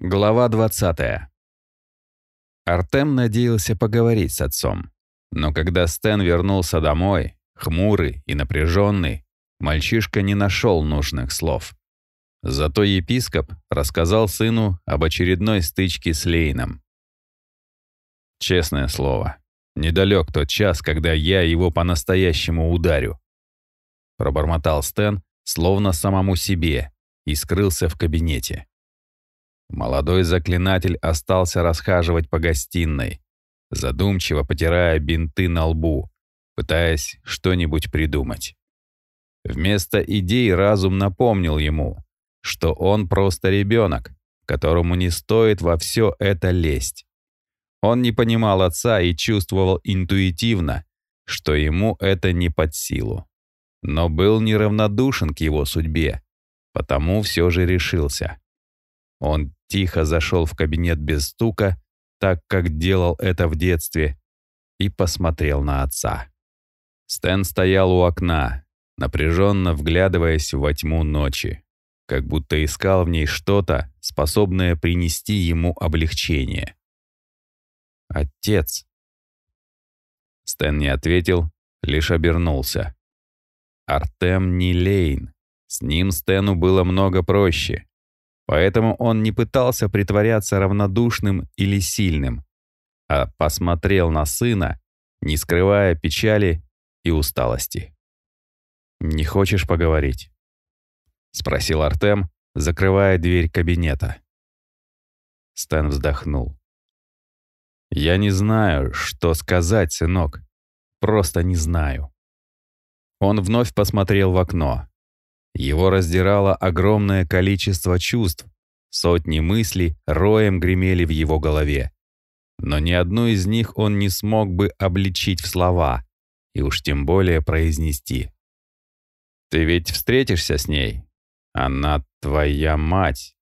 Глава 20. Артем надеялся поговорить с отцом. Но когда Стэн вернулся домой, хмурый и напряженный, мальчишка не нашел нужных слов. Зато епископ рассказал сыну об очередной стычке с Лейном. «Честное слово, недалек тот час, когда я его по-настоящему ударю», пробормотал Стэн, словно самому себе, и скрылся в кабинете. Молодой заклинатель остался расхаживать по гостиной, задумчиво потирая бинты на лбу, пытаясь что-нибудь придумать. Вместо идей разум напомнил ему, что он просто ребенок, которому не стоит во все это лезть. Он не понимал отца и чувствовал интуитивно, что ему это не под силу. Но был неравнодушен к его судьбе, потому все же решился. Он тихо зашел в кабинет без стука, так как делал это в детстве, и посмотрел на отца. Стэн стоял у окна, напряженно вглядываясь во тьму ночи, как будто искал в ней что-то, способное принести ему облегчение. «Отец!» Стэн не ответил, лишь обернулся. Артем не Лейн. С ним Стэну было много проще. Поэтому он не пытался притворяться равнодушным или сильным, а посмотрел на сына, не скрывая печали и усталости. «Не хочешь поговорить?» — спросил Артем, закрывая дверь кабинета. Стэн вздохнул. «Я не знаю, что сказать, сынок. Просто не знаю». Он вновь посмотрел в окно. Его раздирало огромное количество чувств, сотни мыслей роем гремели в его голове. Но ни одну из них он не смог бы обличить в слова, и уж тем более произнести. «Ты ведь встретишься с ней? Она твоя мать!»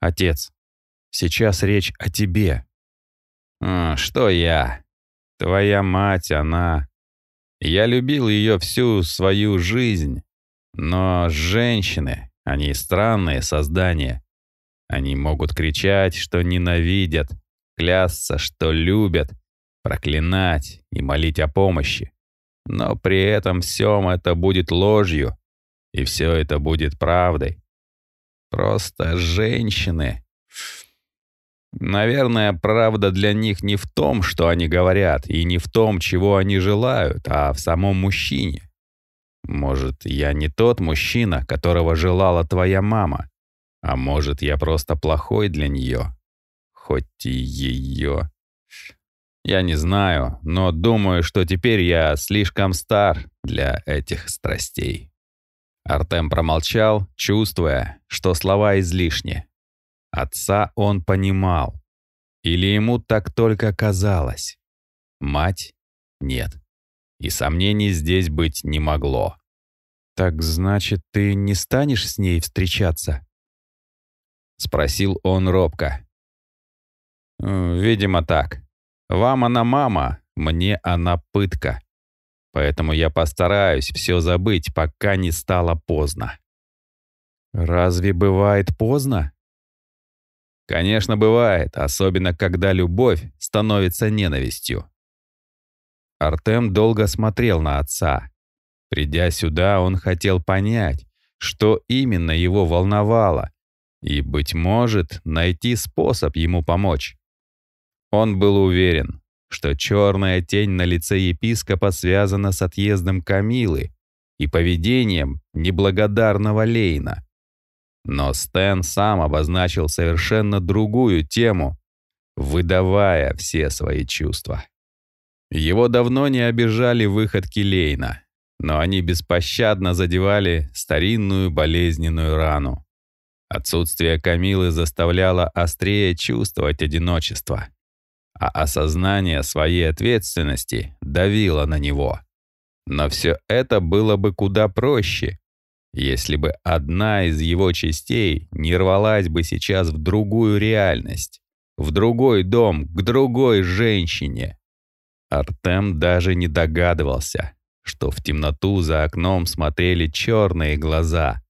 «Отец, сейчас речь о тебе». А, «Что я? Твоя мать, она...» Я любил ее всю свою жизнь, но женщины, они странные создания. Они могут кричать, что ненавидят, клясться, что любят, проклинать и молить о помощи. Но при этом всем это будет ложью, и все это будет правдой. Просто женщины. Наверное, правда для них не в том, что они говорят, и не в том, чего они желают, а в самом мужчине. Может, я не тот мужчина, которого желала твоя мама, а может, я просто плохой для нее, хоть и ее. Я не знаю, но думаю, что теперь я слишком стар для этих страстей. Артем промолчал, чувствуя, что слова излишни. Отца он понимал. Или ему так только казалось. Мать — нет и сомнений здесь быть не могло. «Так значит, ты не станешь с ней встречаться?» — спросил он робко. «Э, «Видимо, так. Вам она мама, мне она пытка. Поэтому я постараюсь все забыть, пока не стало поздно». «Разве бывает поздно?» «Конечно, бывает, особенно когда любовь становится ненавистью. Артем долго смотрел на отца. Придя сюда, он хотел понять, что именно его волновало, и, быть может, найти способ ему помочь. Он был уверен, что черная тень на лице епископа связана с отъездом Камилы и поведением неблагодарного Лейна. Но Стэн сам обозначил совершенно другую тему, выдавая все свои чувства. Его давно не обижали выходки Лейна, но они беспощадно задевали старинную болезненную рану. Отсутствие Камилы заставляло острее чувствовать одиночество, а осознание своей ответственности давило на него. Но все это было бы куда проще, если бы одна из его частей не рвалась бы сейчас в другую реальность, в другой дом, к другой женщине. Артем даже не догадывался, что в темноту за окном смотрели черные глаза,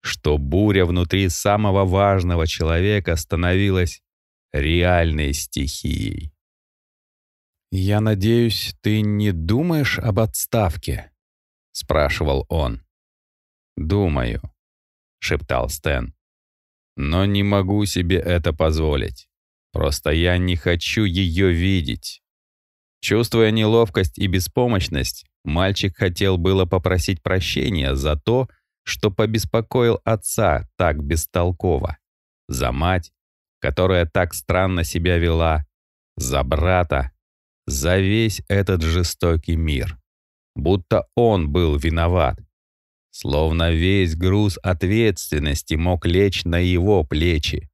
что буря внутри самого важного человека становилась реальной стихией. «Я надеюсь, ты не думаешь об отставке?» — спрашивал он. «Думаю», — шептал Стэн. «Но не могу себе это позволить. Просто я не хочу ее видеть». Чувствуя неловкость и беспомощность, мальчик хотел было попросить прощения за то, что побеспокоил отца так бестолково, за мать, которая так странно себя вела, за брата, за весь этот жестокий мир. Будто он был виноват. Словно весь груз ответственности мог лечь на его плечи.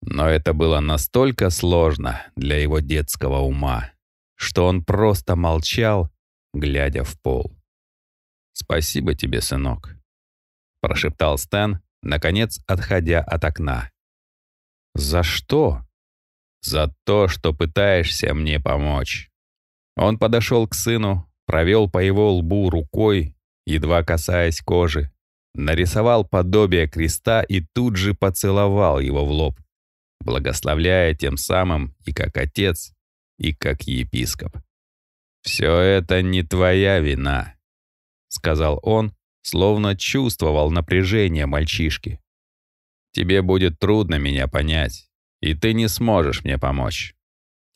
Но это было настолько сложно для его детского ума, что он просто молчал, глядя в пол. «Спасибо тебе, сынок», — прошептал Стэн, наконец отходя от окна. «За что?» «За то, что пытаешься мне помочь». Он подошел к сыну, провел по его лбу рукой, едва касаясь кожи, нарисовал подобие креста и тут же поцеловал его в лоб, благословляя тем самым и как отец, и как епископ. «Все это не твоя вина», — сказал он, словно чувствовал напряжение мальчишки. «Тебе будет трудно меня понять, и ты не сможешь мне помочь».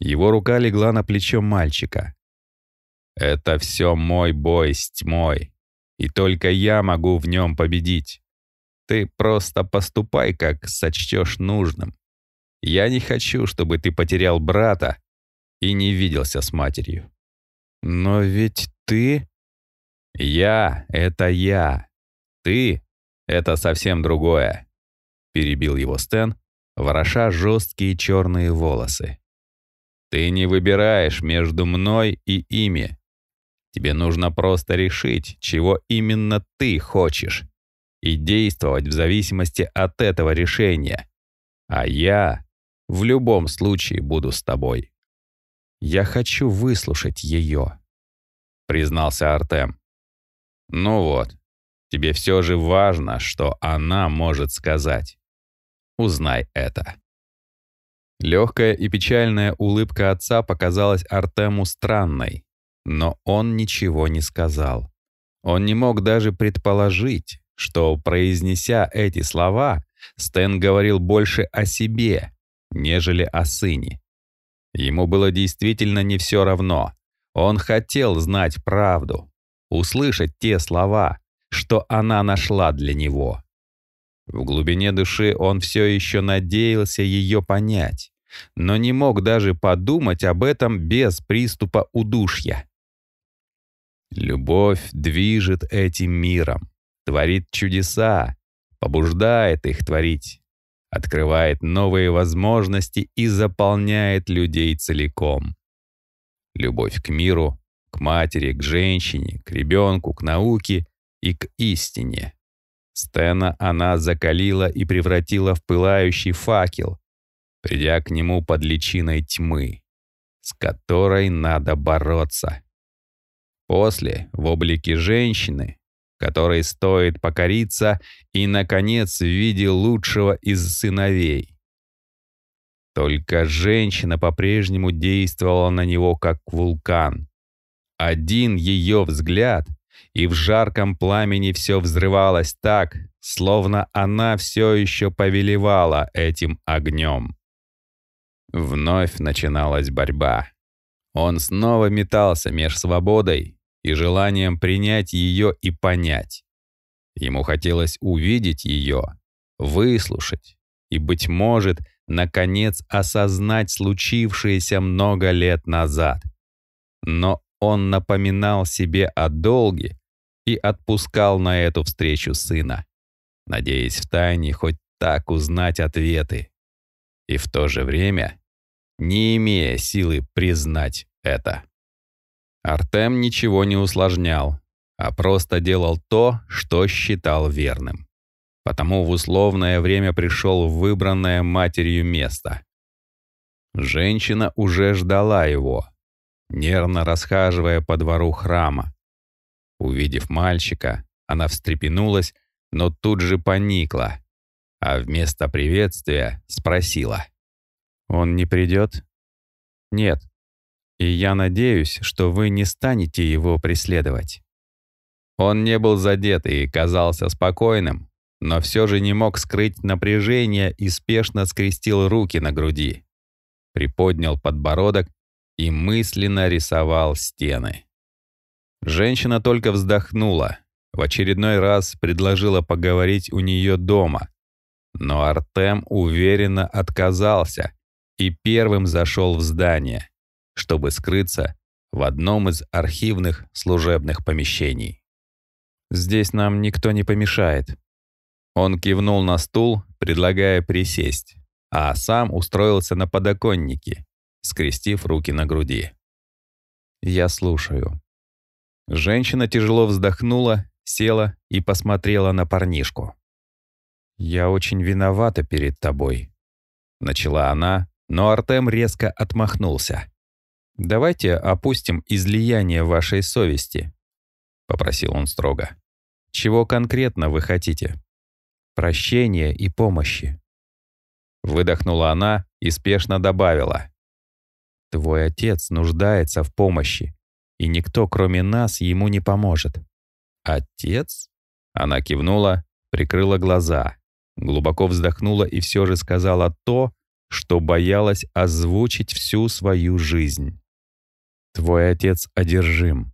Его рука легла на плечо мальчика. «Это все мой бой с тьмой, и только я могу в нем победить. Ты просто поступай, как сочтешь нужным. Я не хочу, чтобы ты потерял брата и не виделся с матерью». «Но ведь ты...» «Я — это я. Ты — это совсем другое», — перебил его Стэн, вороша жесткие черные волосы. «Ты не выбираешь между мной и ими. Тебе нужно просто решить, чего именно ты хочешь, и действовать в зависимости от этого решения. А я в любом случае буду с тобой». «Я хочу выслушать ее», — признался Артем. Ну вот, тебе все же важно, что она может сказать. Узнай это. Легкая и печальная улыбка отца показалась Артему странной, но он ничего не сказал. Он не мог даже предположить, что, произнеся эти слова, Стэн говорил больше о себе, нежели о сыне. Ему было действительно не все равно. Он хотел знать правду, услышать те слова, что она нашла для него. В глубине души он все еще надеялся ее понять, но не мог даже подумать об этом без приступа удушья. Любовь движет этим миром, творит чудеса, побуждает их творить, открывает новые возможности и заполняет людей целиком. Любовь к миру к матери, к женщине, к ребенку, к науке и к истине. Стена она закалила и превратила в пылающий факел, придя к нему под личиной тьмы, с которой надо бороться. После, в облике женщины, которой стоит покориться, и, наконец, в виде лучшего из сыновей. Только женщина по-прежнему действовала на него как вулкан, один ее взгляд, и в жарком пламени все взрывалось так, словно она все еще повелевала этим огнем. Вновь начиналась борьба. Он снова метался меж свободой и желанием принять ее и понять. Ему хотелось увидеть ее, выслушать и, быть может, наконец осознать случившееся много лет назад. Но он напоминал себе о долге и отпускал на эту встречу сына, надеясь втайне хоть так узнать ответы. И в то же время не имея силы признать это. Артем ничего не усложнял, а просто делал то, что считал верным. Потому в условное время пришел в выбранное матерью место. Женщина уже ждала его, нервно расхаживая по двору храма. Увидев мальчика, она встрепенулась, но тут же поникла, а вместо приветствия спросила. «Он не придет?» «Нет. И я надеюсь, что вы не станете его преследовать». Он не был задет и казался спокойным, но все же не мог скрыть напряжение и спешно скрестил руки на груди. Приподнял подбородок и мысленно рисовал стены. Женщина только вздохнула, в очередной раз предложила поговорить у нее дома, но Артем уверенно отказался и первым зашел в здание, чтобы скрыться в одном из архивных служебных помещений. «Здесь нам никто не помешает». Он кивнул на стул, предлагая присесть, а сам устроился на подоконнике, скрестив руки на груди. «Я слушаю». Женщина тяжело вздохнула, села и посмотрела на парнишку. «Я очень виновата перед тобой», — начала она, но Артем резко отмахнулся. «Давайте опустим излияние вашей совести», — попросил он строго. «Чего конкретно вы хотите?» «Прощения и помощи». Выдохнула она и спешно добавила. «Твой отец нуждается в помощи, и никто, кроме нас, ему не поможет». «Отец?» Она кивнула, прикрыла глаза, глубоко вздохнула и все же сказала то, что боялась озвучить всю свою жизнь. «Твой отец одержим,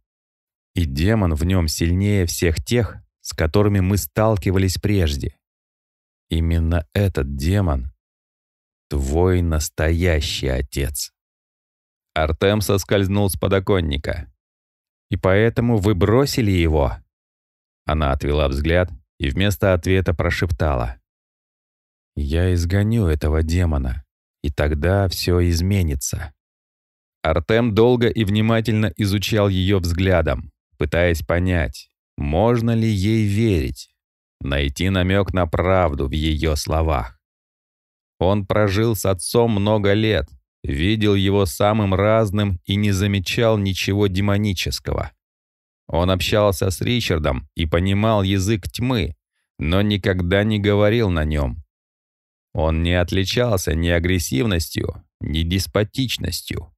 и демон в нем сильнее всех тех, с которыми мы сталкивались прежде. Именно этот демон — твой настоящий отец». Артем соскользнул с подоконника. «И поэтому вы бросили его?» Она отвела взгляд и вместо ответа прошептала. «Я изгоню этого демона, и тогда все изменится». Артем долго и внимательно изучал ее взглядом, пытаясь понять, можно ли ей верить, найти намек на правду в ее словах. Он прожил с отцом много лет, видел его самым разным и не замечал ничего демонического. Он общался с Ричардом и понимал язык тьмы, но никогда не говорил на нем. Он не отличался ни агрессивностью, ни деспотичностью.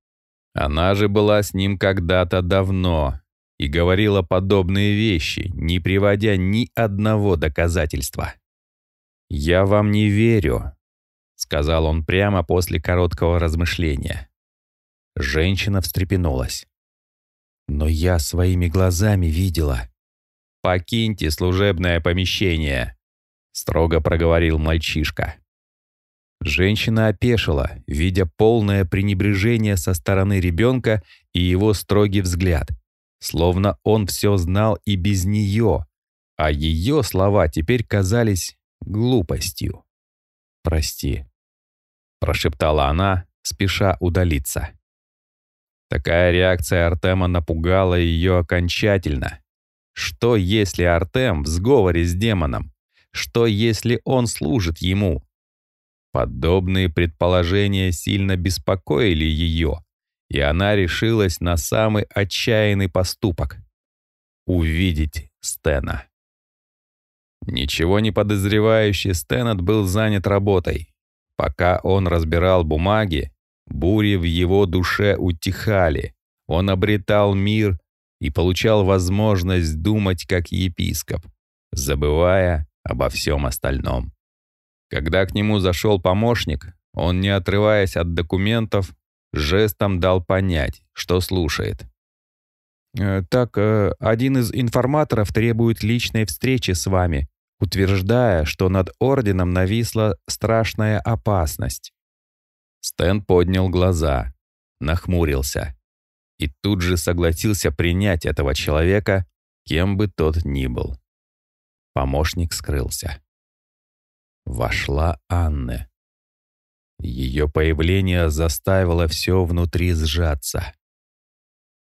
Она же была с ним когда-то давно и говорила подобные вещи, не приводя ни одного доказательства. «Я вам не верю», — сказал он прямо после короткого размышления. Женщина встрепенулась. Но я своими глазами видела. «Покиньте служебное помещение», — строго проговорил мальчишка. Женщина опешила, видя полное пренебрежение со стороны ребенка и его строгий взгляд, словно он все знал и без нее, а ее слова теперь казались глупостью. «Прости», — прошептала она, спеша удалиться. Такая реакция Артема напугала ее окончательно. Что, если Артем в сговоре с демоном? Что, если он служит ему? Подобные предположения сильно беспокоили ее, и она решилась на самый отчаянный поступок — увидеть Стена. Ничего не подозревающий Стэннет был занят работой. Пока он разбирал бумаги, Бури в его душе утихали. Он обретал мир и получал возможность думать как епископ, забывая обо всем остальном. Когда к нему зашел помощник, он, не отрываясь от документов, жестом дал понять, что слушает. «Э, «Так, э, один из информаторов требует личной встречи с вами, утверждая, что над Орденом нависла страшная опасность. Стэн поднял глаза, нахмурился и тут же согласился принять этого человека, кем бы тот ни был. Помощник скрылся. Вошла Анна. Ее появление заставило все внутри сжаться.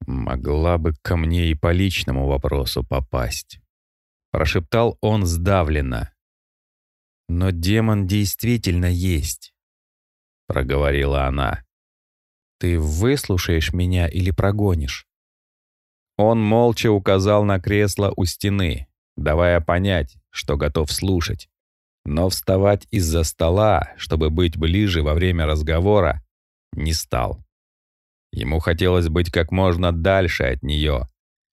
«Могла бы ко мне и по личному вопросу попасть», — прошептал он сдавленно. «Но демон действительно есть проговорила она. «Ты выслушаешь меня или прогонишь?» Он молча указал на кресло у стены, давая понять, что готов слушать. Но вставать из-за стола, чтобы быть ближе во время разговора, не стал. Ему хотелось быть как можно дальше от нее,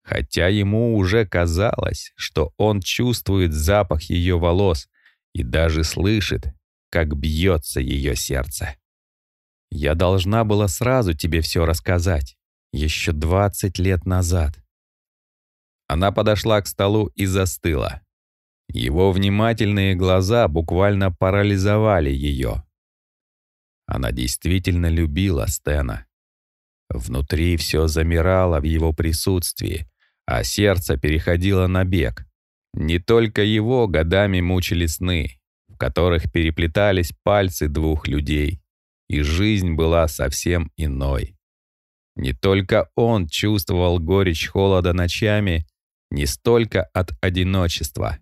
хотя ему уже казалось, что он чувствует запах ее волос и даже слышит, как бьется ее сердце. «Я должна была сразу тебе все рассказать, еще двадцать лет назад». Она подошла к столу и застыла. Его внимательные глаза буквально парализовали ее. Она действительно любила Стена. Внутри все замирало в его присутствии, а сердце переходило на бег. Не только его годами мучили сны, в которых переплетались пальцы двух людей, и жизнь была совсем иной. Не только он чувствовал горечь холода ночами, не столько от одиночества,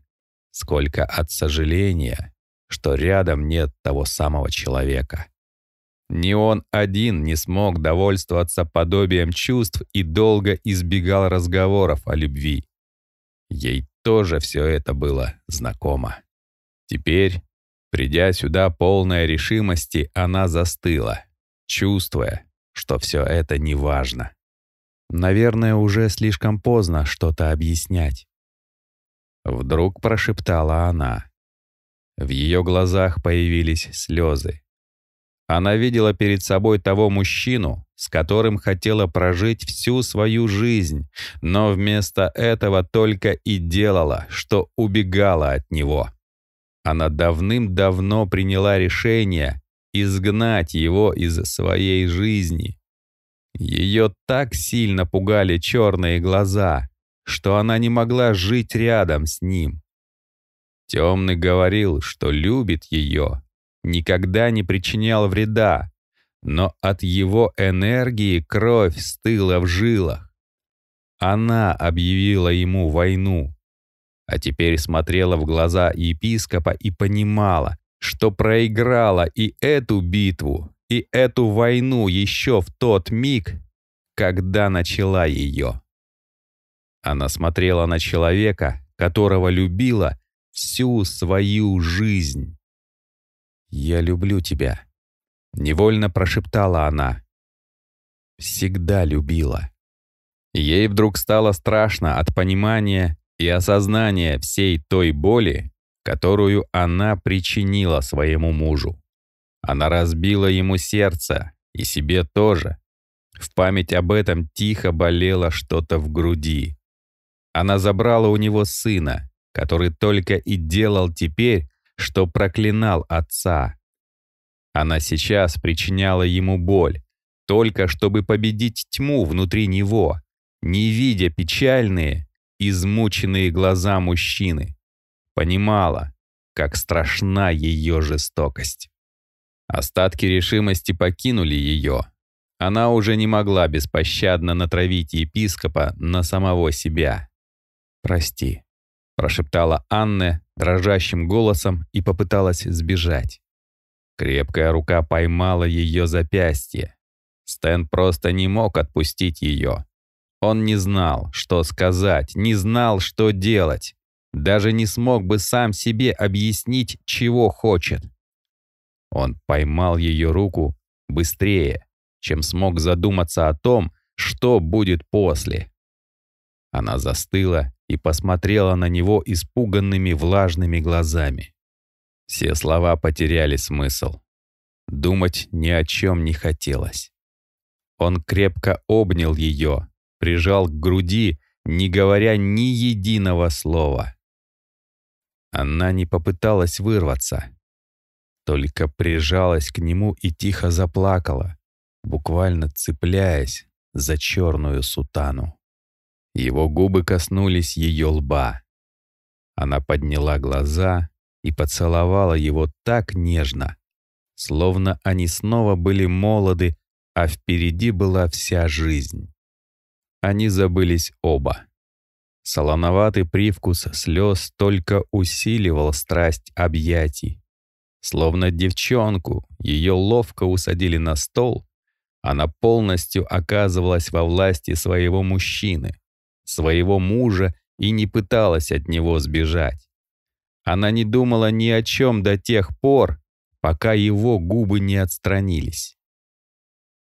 сколько от сожаления, что рядом нет того самого человека. Ни он один не смог довольствоваться подобием чувств и долго избегал разговоров о любви. Ей тоже все это было знакомо. Теперь, придя сюда полная решимости, она застыла, чувствуя, что все это не важно. Наверное, уже слишком поздно что-то объяснять. Вдруг прошептала она. В ее глазах появились слезы. Она видела перед собой того мужчину, с которым хотела прожить всю свою жизнь, но вместо этого только и делала, что убегала от него. Она давным-давно приняла решение изгнать его из своей жизни. Ее так сильно пугали черные глаза, что она не могла жить рядом с ним. Темный говорил, что любит ее, никогда не причинял вреда, но от его энергии кровь стыла в жилах. Она объявила ему войну, а теперь смотрела в глаза епископа и понимала, что проиграла и эту битву, и эту войну еще в тот миг, когда начала ее. Она смотрела на человека, которого любила всю свою жизнь. «Я люблю тебя», — невольно прошептала она. «Всегда любила». Ей вдруг стало страшно от понимания и осознания всей той боли, которую она причинила своему мужу. Она разбила ему сердце, и себе тоже. В память об этом тихо болело что-то в груди. Она забрала у него сына, который только и делал теперь, что проклинал отца. Она сейчас причиняла ему боль, только чтобы победить тьму внутри него, не видя печальные, измученные глаза мужчины. Понимала, как страшна ее жестокость. Остатки решимости покинули ее. Она уже не могла беспощадно натравить епископа на самого себя. «Прости», — прошептала Анна дрожащим голосом и попыталась сбежать. Крепкая рука поймала ее запястье. Стэн просто не мог отпустить ее. Он не знал, что сказать, не знал, что делать. Даже не смог бы сам себе объяснить, чего хочет. Он поймал ее руку быстрее, чем смог задуматься о том, что будет после. Она застыла и посмотрела на него испуганными влажными глазами. Все слова потеряли смысл. Думать ни о чем не хотелось. Он крепко обнял ее, прижал к груди, не говоря ни единого слова. Она не попыталась вырваться, только прижалась к нему и тихо заплакала, буквально цепляясь за черную сутану. Его губы коснулись ее лба. Она подняла глаза и поцеловала его так нежно, словно они снова были молоды, а впереди была вся жизнь. Они забылись оба. Солоноватый привкус слез только усиливал страсть объятий. Словно девчонку, ее ловко усадили на стол, она полностью оказывалась во власти своего мужчины своего мужа и не пыталась от него сбежать. Она не думала ни о чем до тех пор, пока его губы не отстранились.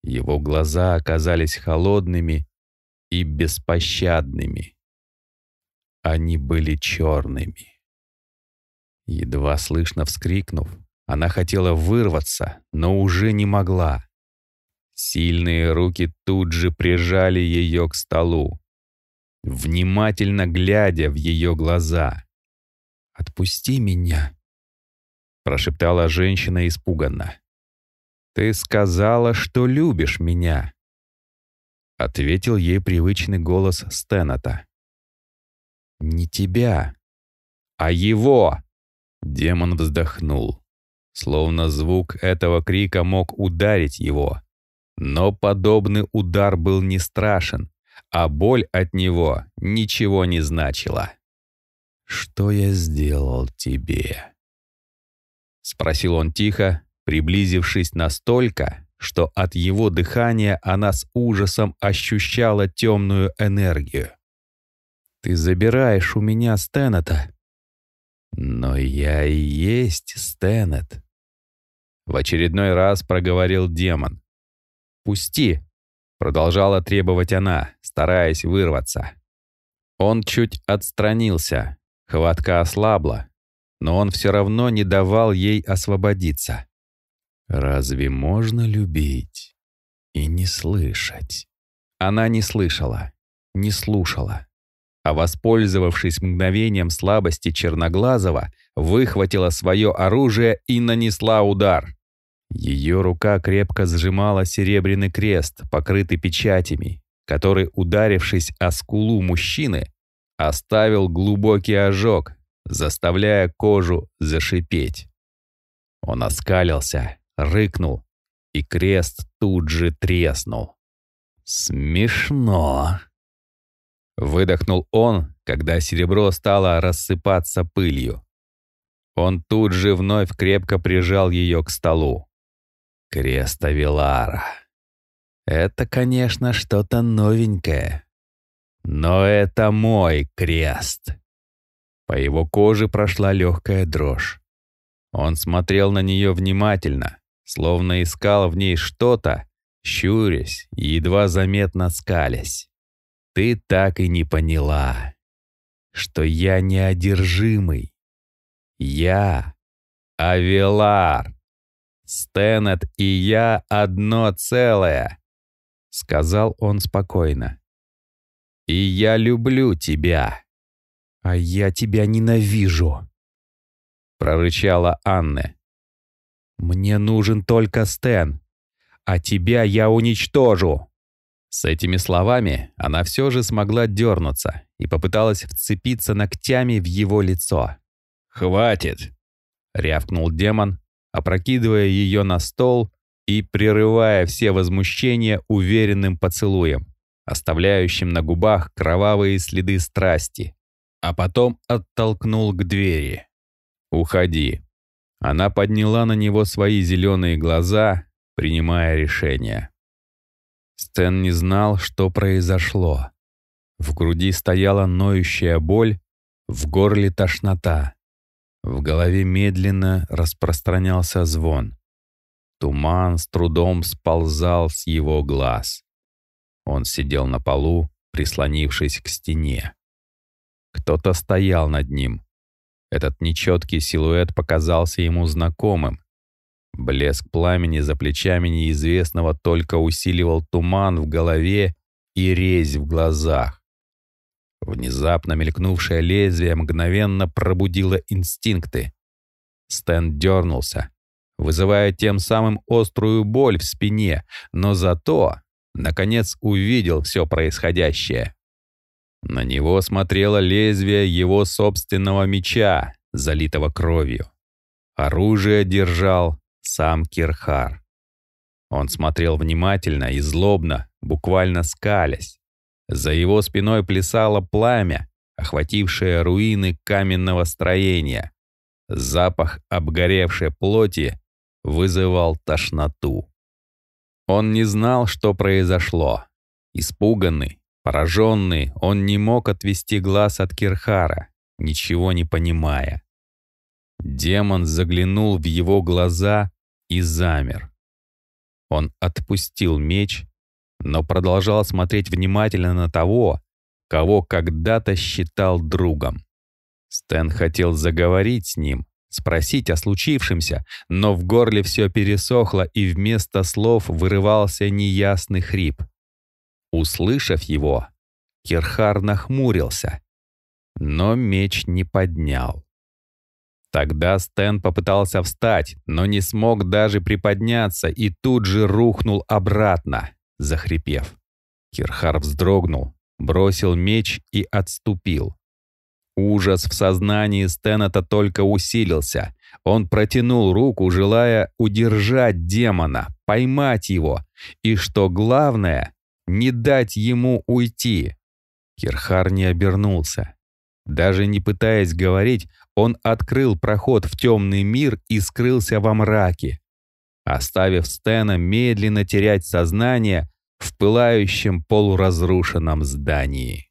Его глаза оказались холодными и беспощадными. Они были черными. Едва слышно вскрикнув, она хотела вырваться, но уже не могла. Сильные руки тут же прижали ее к столу, внимательно глядя в ее глаза. «Отпусти меня», — прошептала женщина испуганно. «Ты сказала, что любишь меня», — ответил ей привычный голос Стената. «Не тебя, а его!» Демон вздохнул, словно звук этого крика мог ударить его. Но подобный удар был не страшен, а боль от него ничего не значила. «Что я сделал тебе?» Спросил он тихо, приблизившись настолько, что от его дыхания она с ужасом ощущала темную энергию. «Ты забираешь у меня Стэнета». «Но я и есть Стэнет», — в очередной раз проговорил демон. «Пусти», — продолжала требовать она, стараясь вырваться. Он чуть отстранился, Хватка ослабла, но он все равно не давал ей освободиться. Разве можно любить и не слышать? Она не слышала, не слушала, а, воспользовавшись мгновением слабости Черноглазого, выхватила свое оружие и нанесла удар. Ее рука крепко сжимала серебряный крест, покрытый печатями, который, ударившись о скулу мужчины, оставил глубокий ожог, заставляя кожу зашипеть. Он оскалился, рыкнул, и крест тут же треснул. «Смешно!» Выдохнул он, когда серебро стало рассыпаться пылью. Он тут же вновь крепко прижал ее к столу. Крест Авилара. Это, конечно, что-то новенькое. Но это мой крест. По его коже прошла легкая дрожь. Он смотрел на нее внимательно, словно искал в ней что-то, щурясь и едва заметно скалясь. Ты так и не поняла, что я неодержимый. Я — Авелар. Стэнет и я одно целое, — сказал он спокойно. И я люблю тебя. А я тебя ненавижу. Прорычала Анна. Мне нужен только Стэн, а тебя я уничтожу. С этими словами она все же смогла дернуться и попыталась вцепиться ногтями в его лицо. «Хватит!» — рявкнул демон, опрокидывая ее на стол и прерывая все возмущения уверенным поцелуем оставляющим на губах кровавые следы страсти, а потом оттолкнул к двери. «Уходи». Она подняла на него свои зеленые глаза, принимая решение. Стэн не знал, что произошло. В груди стояла ноющая боль, в горле тошнота. В голове медленно распространялся звон. Туман с трудом сползал с его глаз. Он сидел на полу, прислонившись к стене. Кто-то стоял над ним. Этот нечеткий силуэт показался ему знакомым. Блеск пламени за плечами неизвестного только усиливал туман в голове и резь в глазах. Внезапно мелькнувшее лезвие мгновенно пробудило инстинкты. Стэн дернулся, вызывая тем самым острую боль в спине, но зато наконец увидел все происходящее. На него смотрело лезвие его собственного меча, залитого кровью. Оружие держал сам Кирхар. Он смотрел внимательно и злобно, буквально скалясь. За его спиной плясало пламя, охватившее руины каменного строения. Запах обгоревшей плоти вызывал тошноту. Он не знал, что произошло. Испуганный, Пораженный, он не мог отвести глаз от Кирхара, ничего не понимая. Демон заглянул в его глаза и замер. Он отпустил меч, но продолжал смотреть внимательно на того, кого когда-то считал другом. Стэн хотел заговорить с ним, спросить о случившемся, но в горле все пересохло, и вместо слов вырывался неясный хрип. Услышав его, Кирхар нахмурился, но меч не поднял. Тогда Стэн попытался встать, но не смог даже приподняться и тут же рухнул обратно, захрипев. Кирхар вздрогнул, бросил меч и отступил. Ужас в сознании Стэнета только усилился. Он протянул руку, желая удержать демона, поймать его, и, что главное, не дать ему уйти. Кирхар не обернулся. Даже не пытаясь говорить, он открыл проход в темный мир и скрылся во мраке, оставив Стэна медленно терять сознание в пылающем полуразрушенном здании.